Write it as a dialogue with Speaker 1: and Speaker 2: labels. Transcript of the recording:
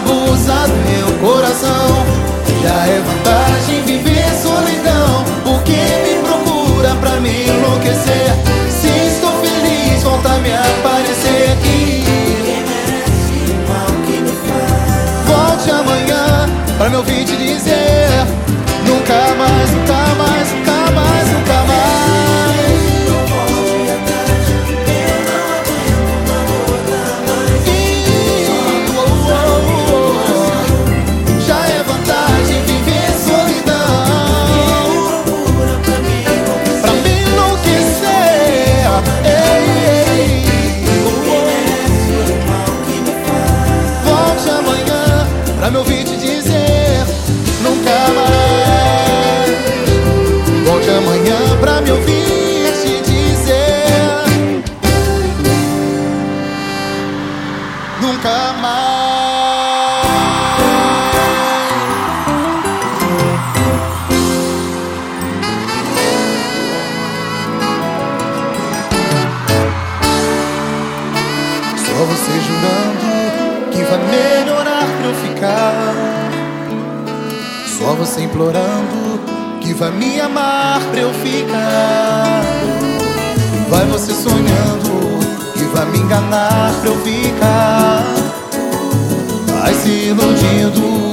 Speaker 1: abusado meu coração. Já é me ouvir te dizer Nunca mais. Volte amanhã pra me ouvir te dizer Nunca mais. Só você jurando que vai melhorar eu ficar. Só você implorando que vai me amar pra eu ficar. Vai você sonhando que vai me enganar pra eu ficar. Vai se iludindo